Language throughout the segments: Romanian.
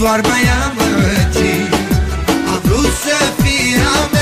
Barba ea mătii Am vrut să fie a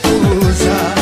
confusa